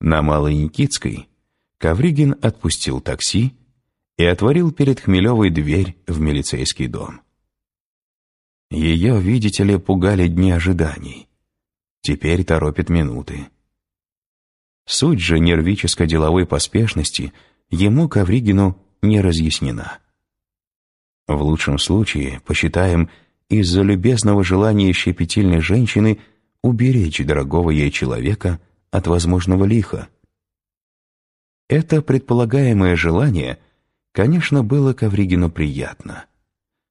На Малой Никитской Ковригин отпустил такси и отворил перед Хмелевой дверь в милицейский дом. Ее, видите ли, пугали дни ожиданий. Теперь торопит минуты. Суть же нервическо-деловой поспешности ему, Ковригину, не разъяснена. В лучшем случае, посчитаем, из-за любезного желания щепетильной женщины уберечь дорогого ей человека от возможного лиха. Это предполагаемое желание, конечно, было Ковригину приятно,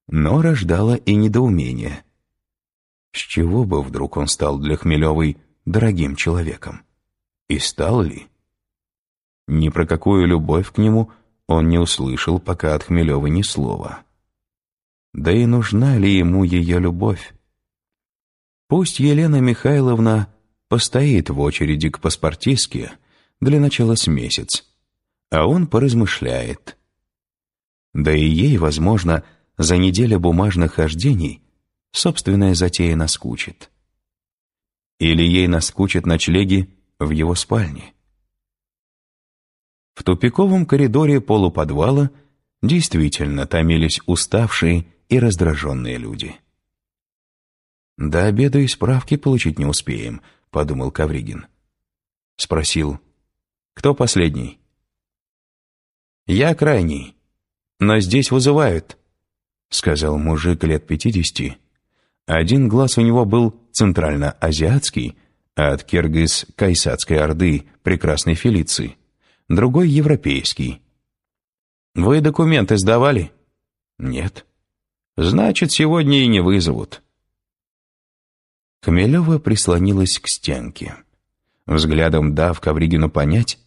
но рождало и недоумение. С чего бы вдруг он стал для Хмелевой дорогим человеком? И стал ли? Ни про какую любовь к нему он не услышал пока от Хмелева ни слова. Да и нужна ли ему ее любовь? Пусть Елена Михайловна постоит в очереди к паспортистке для начала с месяц, а он поразмышляет. Да и ей, возможно, за неделю бумажных хождений собственная затея наскучит. Или ей наскучат ночлеги в его спальне. В тупиковом коридоре полуподвала действительно томились уставшие и раздраженные люди. «До обеда и справки получить не успеем», — подумал Кавригин. Спросил, «Кто последний?» «Я крайний, но здесь вызывают», — сказал мужик лет пятидесяти. Один глаз у него был центрально-азиатский, от киргиз-кайсадской орды прекрасной Фелиции, другой — европейский. «Вы документы сдавали?» «Нет». «Значит, сегодня и не вызовут». Хмелева прислонилась к стенке, взглядом дав Ковригину понять,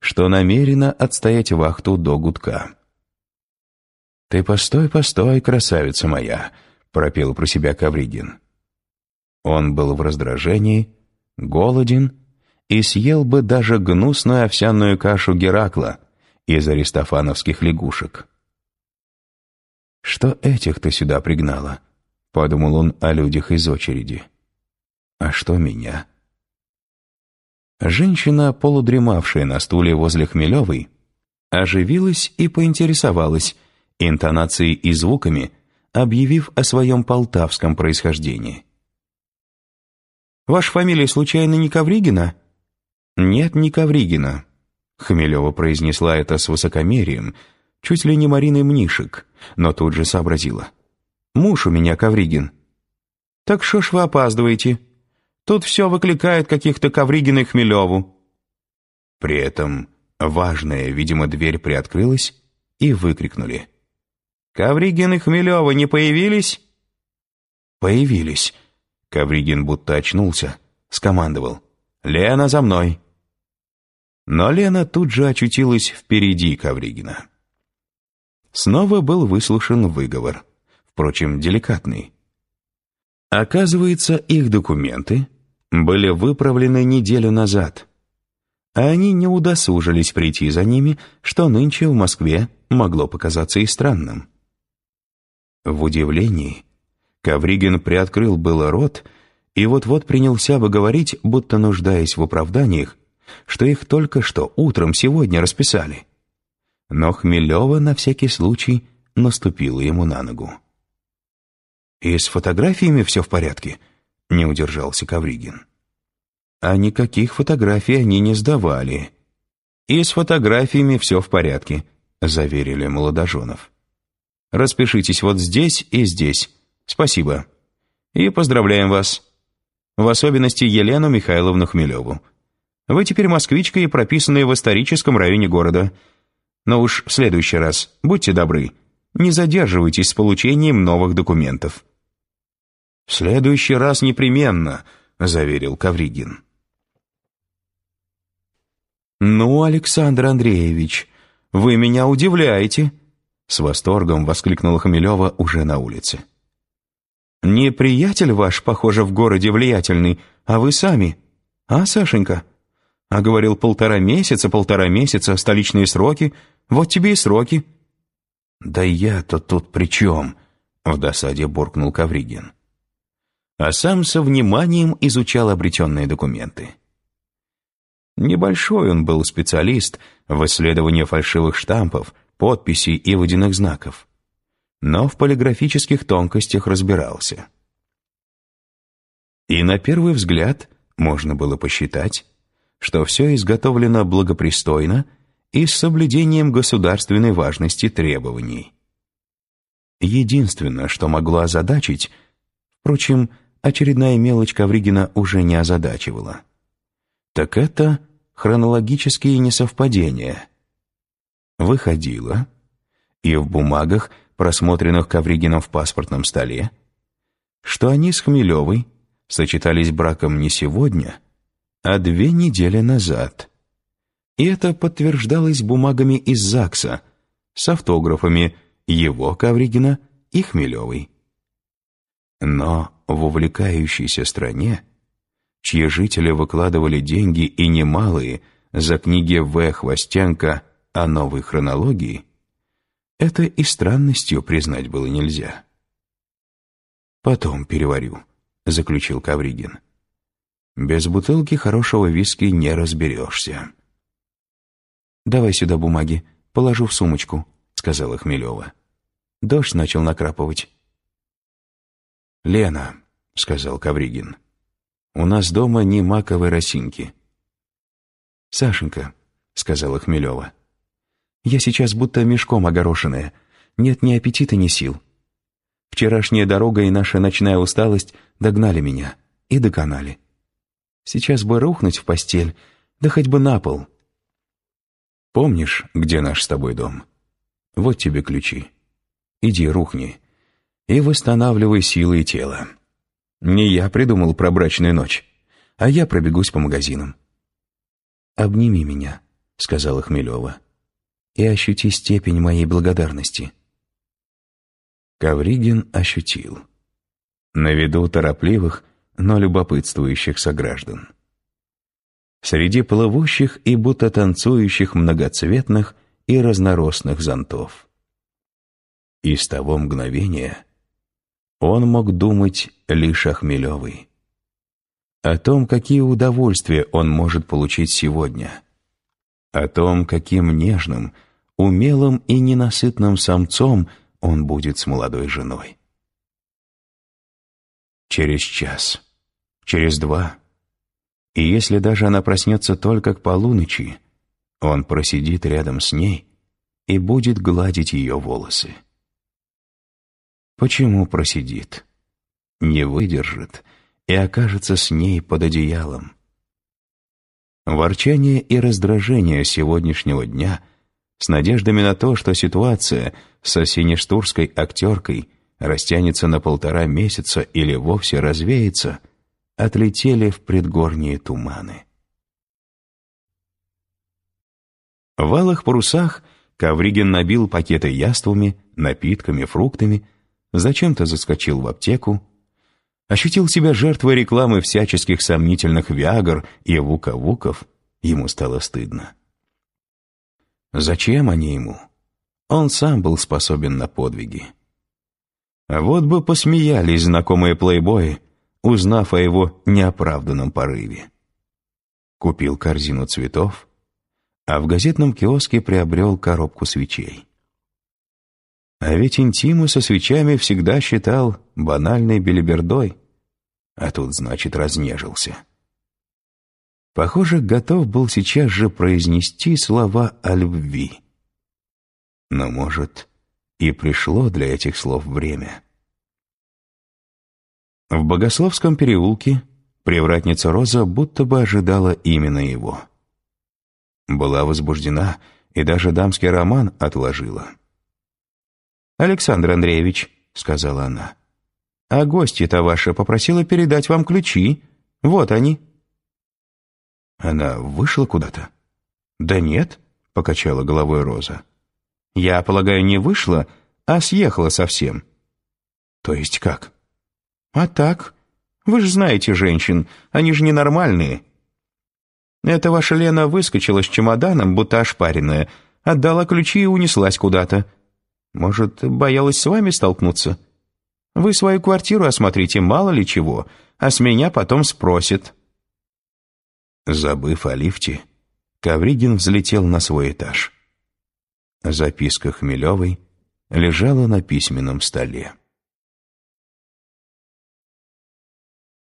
что намерена отстоять вахту до гудка. «Ты постой, постой, красавица моя!» — пропел про себя Ковригин. Он был в раздражении, голоден и съел бы даже гнусную овсяную кашу Геракла из аристофановских лягушек. «Что этих-то сюда пригнала?» — подумал он о людях из очереди. А что меня? Женщина, полудремавшая на стуле возле Хмелевой, оживилась и поинтересовалась интонацией и звуками, объявив о своем полтавском происхождении. «Ваша фамилия случайно не Ковригина?» «Нет, не Ковригина», — Хмелева произнесла это с высокомерием, чуть ли не Мариной Мнишек, но тут же сообразила. «Муж у меня Ковригин». «Так что ж вы опаздываете?» Тут все выкликает каких-то Ковригин и Хмелеву». При этом важная, видимо, дверь приоткрылась и выкрикнули. «Ковригин и Хмелева не появились?» «Появились». Ковригин будто очнулся, скомандовал. «Лена, за мной!» Но Лена тут же очутилась впереди Ковригина. Снова был выслушан выговор, впрочем, деликатный. Оказывается, их документы были выправлены неделю назад, а они не удосужились прийти за ними, что нынче в Москве могло показаться и странным. В удивлении Ковригин приоткрыл было рот и вот-вот принялся бы говорить, будто нуждаясь в оправданиях, что их только что утром сегодня расписали. Но Хмелева на всякий случай наступила ему на ногу. «И с фотографиями все в порядке?» — не удержался Ковригин. «А никаких фотографий они не сдавали. И с фотографиями все в порядке», — заверили молодоженов. «Распишитесь вот здесь и здесь. Спасибо. И поздравляем вас. В особенности Елену Михайловну Хмелеву. Вы теперь москвичка и прописанная в историческом районе города. Но уж в следующий раз, будьте добры, не задерживайтесь с получением новых документов». «В следующий раз непременно», — заверил Кавригин. «Ну, Александр Андреевич, вы меня удивляете!» С восторгом воскликнула Хмелева уже на улице. «Не приятель ваш, похоже, в городе влиятельный, а вы сами. А, Сашенька? А говорил, полтора месяца, полтора месяца, столичные сроки. Вот тебе и сроки». «Да я-то тут при чем?» — в досаде буркнул Кавригин а сам со вниманием изучал обретенные документы. Небольшой он был специалист в исследовании фальшивых штампов, подписей и водяных знаков. Но в полиграфических тонкостях разбирался. И на первый взгляд можно было посчитать, что все изготовлено благопристойно и с соблюдением государственной важности требований. Единственное, что могло озадачить, впрочем, очередная мелочь Ковригина уже не озадачивала, так это хронологические несовпадения. Выходило, и в бумагах, просмотренных Ковригином в паспортном столе, что они с Хмелевой сочетались браком не сегодня, а две недели назад. И это подтверждалось бумагами из ЗАГСа с автографами его, Ковригина, и Хмелевой. Но в увлекающейся стране, чьи жители выкладывали деньги и немалые за книги В. Хвостенко о новой хронологии, это и странностью признать было нельзя. «Потом переварю», — заключил Кавригин. «Без бутылки хорошего виски не разберешься». «Давай сюда бумаги, положу в сумочку», — сказала Хмелева. Дождь начал накрапывать. «Лена», — сказал Кавригин, — «у нас дома не маковой росинки». «Сашенька», — сказала Хмелева, — «я сейчас будто мешком огорошенная. Нет ни аппетита, ни сил. Вчерашняя дорога и наша ночная усталость догнали меня и доконали. Сейчас бы рухнуть в постель, да хоть бы на пол». «Помнишь, где наш с тобой дом? Вот тебе ключи. Иди, рухни, и восстанавливай силы тела. Не я придумал про брачную ночь, а я пробегусь по магазинам. «Обними меня», — сказала Хмелева, «и ощути степень моей благодарности». Ковригин ощутил. На виду торопливых, но любопытствующих сограждан. Среди плывущих и будто танцующих многоцветных и разноросных зонтов. И с того мгновения он мог думать лишь о Хмелевой. О том, какие удовольствия он может получить сегодня. О том, каким нежным, умелым и ненасытным самцом он будет с молодой женой. Через час, через два, и если даже она проснется только к полуночи, он просидит рядом с ней и будет гладить ее волосы. Почему просидит? Не выдержит и окажется с ней под одеялом. Ворчание и раздражение сегодняшнего дня с надеждами на то, что ситуация со синештурской актеркой растянется на полтора месяца или вовсе развеется, отлетели в предгорние туманы. В алых парусах Ковригин набил пакеты яствами, напитками, фруктами, зачем-то заскочил в аптеку, ощутил себя жертвой рекламы всяческих сомнительных виагр и вука-вуков, ему стало стыдно. Зачем они ему? Он сам был способен на подвиги. А вот бы посмеялись знакомые плейбои, узнав о его неоправданном порыве. Купил корзину цветов, а в газетном киоске приобрел коробку свечей. А ведь интиму со свечами всегда считал банальной белибердой, а тут, значит, разнежился. Похоже, готов был сейчас же произнести слова о любви. Но, может, и пришло для этих слов время. В Богословском переулке привратница Роза будто бы ожидала именно его. Была возбуждена и даже дамский роман отложила. «Александр Андреевич», — сказала она, — «а гостья-то ваша попросила передать вам ключи. Вот они». Она вышла куда-то? «Да нет», — покачала головой Роза. «Я полагаю, не вышла, а съехала совсем». «То есть как?» «А так. Вы же знаете женщин, они же ненормальные». «Эта ваша Лена выскочила с чемоданом, будто ошпаренная, отдала ключи и унеслась куда-то. Может, боялась с вами столкнуться? Вы свою квартиру осмотрите, мало ли чего, а с меня потом спросит». Забыв о лифте, Ковригин взлетел на свой этаж. Записка Хмелевой лежала на письменном столе.